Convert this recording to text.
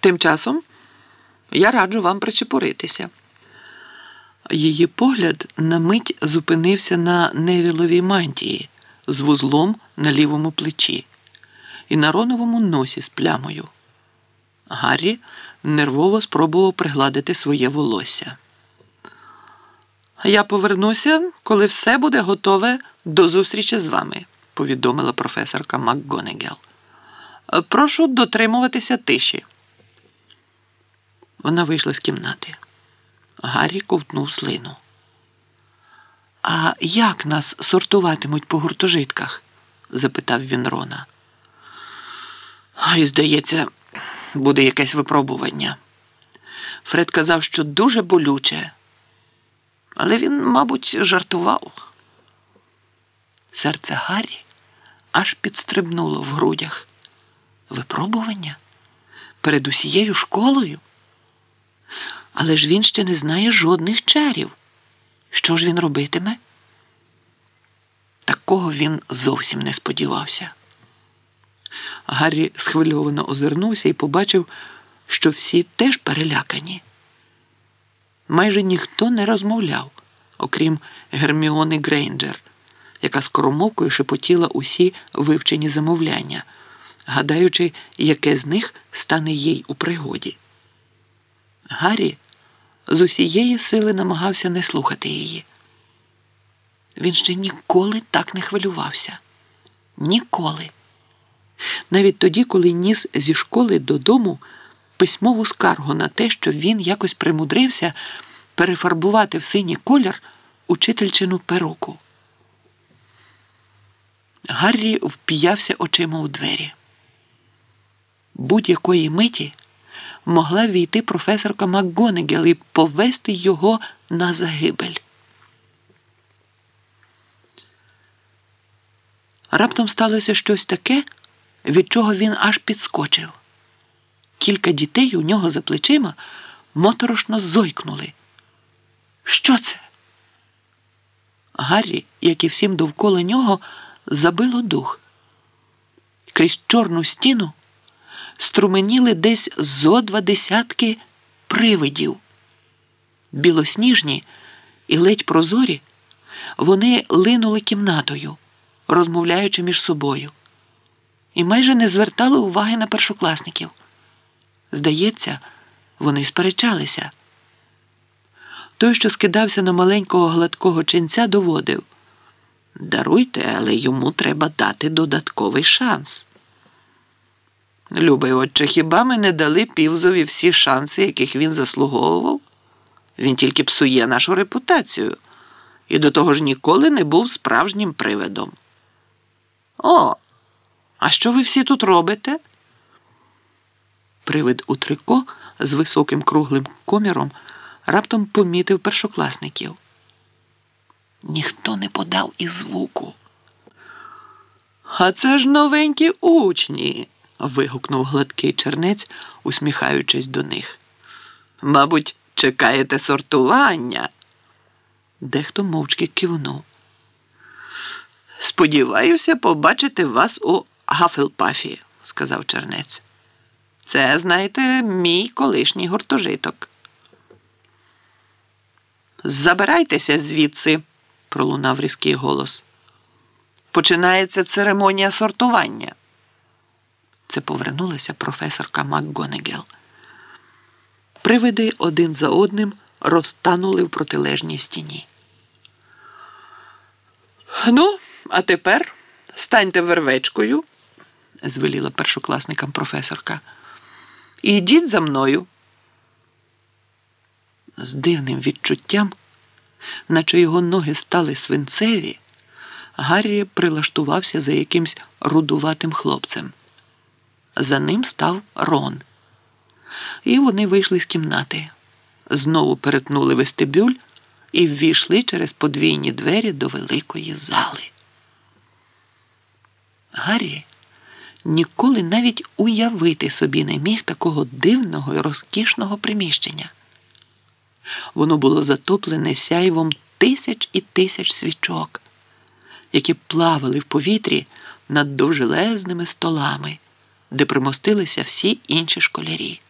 Тим часом я раджу вам причепуритися. Її погляд на мить зупинився на невіловій мантії з вузлом на лівому плечі і на роновому носі з плямою. Гаррі нервово спробував пригладити своє волосся. Я повернуся, коли все буде готове до зустрічі з вами, повідомила професорка МакГонегел. Прошу дотримуватися тиші. Вона вийшла з кімнати. Гаррі ковтнув слину. А як нас сортуватимуть по гуртожитках? запитав він Рона. І, здається, буде якесь випробування. Фред казав, що дуже болюче, але він, мабуть, жартував. Серце Гаррі аж підстрибнуло в грудях. Випробування? Перед усією школою? Але ж він ще не знає жодних чарів. Що ж він робитиме? Такого він зовсім не сподівався. Гаррі схвильовано озирнувся і побачив, що всі теж перелякані. Майже ніхто не розмовляв, окрім Герміони Грейнджер, яка скоромовкою шепотіла усі вивчені замовляння, гадаючи, яке з них стане їй у пригоді. Гаррі з усієї сили намагався не слухати її. Він ще ніколи так не хвилювався. Ніколи. Навіть тоді, коли ніс зі школи додому письмову скаргу на те, що він якось примудрився перефарбувати в синій колір учительчину перуку. Гаррі впіявся очима у двері. Будь-якої миті могла війти професорка МакГонегел і повести його на загибель. Раптом сталося щось таке, від чого він аж підскочив. Кілька дітей у нього за плечима моторошно зойкнули. Що це? Гаррі, як і всім довкола нього, забило дух. Крізь чорну стіну струменіли десь зо два десятки привидів. Білосніжні і ледь прозорі, вони линули кімнатою, розмовляючи між собою, і майже не звертали уваги на першокласників. Здається, вони сперечалися. Той, що скидався на маленького гладкого ченця, доводив Даруйте, але йому треба дати додатковий шанс. Любий отче, хіба ми не дали півзові всі шанси, яких він заслуговував? Він тільки псує нашу репутацію і до того ж ніколи не був справжнім привидом. О, а що ви всі тут робите? Привид у трико з високим круглим коміром раптом помітив першокласників. Ніхто не подав і звуку. А це ж новенькі учні вигукнув гладкий чернець, усміхаючись до них. Мабуть, чекаєте сортування? Дехто мовчки кивнув. Сподіваюся, побачити вас у Гафелпафі, сказав чернець. Це, знаєте, мій колишній гуртожиток. Забирайтеся звідси, пролунав різкий голос. Починається церемонія сортування. Це повернулася професорка МакГонегел. Привиди один за одним розтанули в протилежній стіні. Ну, а тепер станьте вервечкою, звеліла першокласникам професорка. І йдіть за мною. З дивним відчуттям, наче його ноги стали свинцеві, Гаррі прилаштувався за якимсь рудуватим хлопцем. За ним став Рон. І вони вийшли з кімнати, знову перетнули вестибюль і ввійшли через подвійні двері до великої зали. Гаррі ніколи навіть уявити собі не міг такого дивного і розкішного приміщення. Воно було затоплене сяйвом тисяч і тисяч свічок, які плавали в повітрі над довжелезними столами де примостилися всі інші школярі.